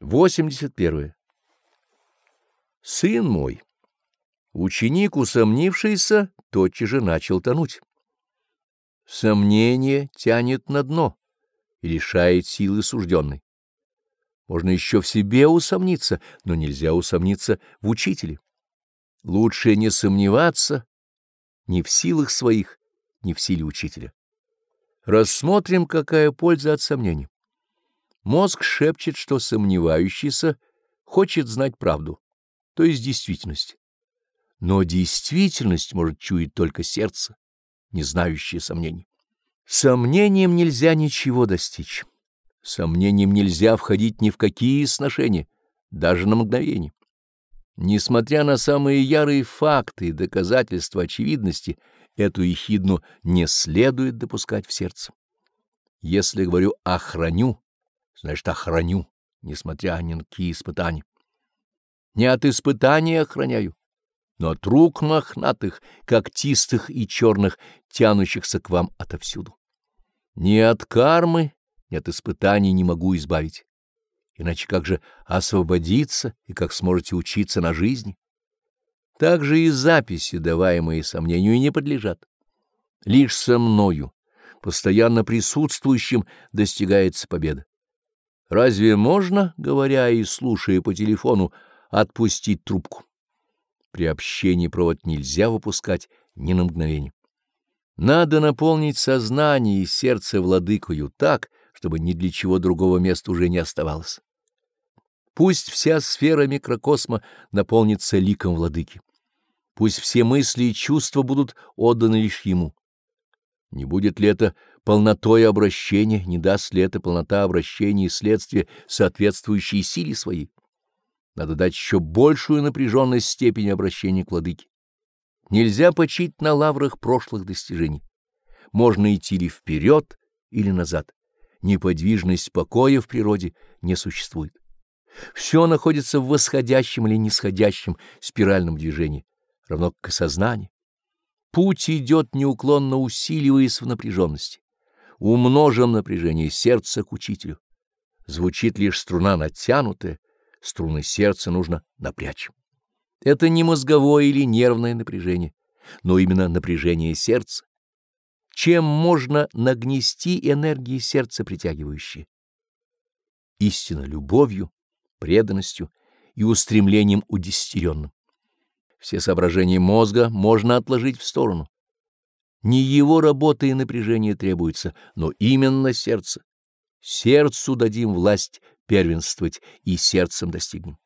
81. Сын мой, ученик, усомнившийся, тотчас же начал тонуть. Сомнение тянет на дно и лишает силы сужденной. Можно еще в себе усомниться, но нельзя усомниться в учителе. Лучше не сомневаться ни в силах своих, ни в силе учителя. Рассмотрим, какая польза от сомнений. Мозг шепчет, что сомневающийся хочет знать правду, то есть действительность. Но действительность может чуять только сердце, не знающее сомнений. Сомнением нельзя ничего достичь. Сомнением нельзя входить ни в какие сношения, даже на мгновение. Несмотря на самые ярые факты и доказательства очевидности, эту ехидну не следует допускать в сердце. Если говорю «охраню», значит, охраню, несмотря ни на какие испытания. Не от испытаний охраняю, но от рук мохнатых, когтистых и черных, тянущихся к вам отовсюду. Ни от кармы, ни от испытаний не могу избавить. Иначе как же освободиться и как сможете учиться на жизни? Так же и записи, даваемые сомнению, не подлежат. Лишь со мною, постоянно присутствующим, достигается победа. Разве можно, говоря и слушая по телефону, отпустить трубку? При общении провод нельзя выпускать ни на мгновение. Надо наполнить сознание и сердце владыкою так, чтобы ни для чего другого места уже не оставалось. Пусть вся сфера микрокосма наполнится ликом владыки. Пусть все мысли и чувства будут отданы лишь ему. Не будет ли это полнотой обращения, не даст ли это полнота обращения и следствие соответствующей силе своей? Надо дать еще большую напряженность степени обращения к владыке. Нельзя почить на лаврах прошлых достижений. Можно идти ли вперед, или назад. Неподвижность покоя в природе не существует. Все находится в восходящем или нисходящем спиральном движении, равно как и сознание. Путь идет неуклонно усиливаясь в напряженности. Умножим напряжение сердца к учителю. Звучит лишь струна натянутая, струны сердца нужно напрячь. Это не мозговое или нервное напряжение, но именно напряжение сердца. Чем можно нагнести энергии сердца притягивающие? Истинно любовью, преданностью и устремлением удестеренным. Все соображения мозга можно отложить в сторону. Не его работа и напряжение требуется, но именно сердце. Сердцу дадим власть первенствовать и сердцем достигнем.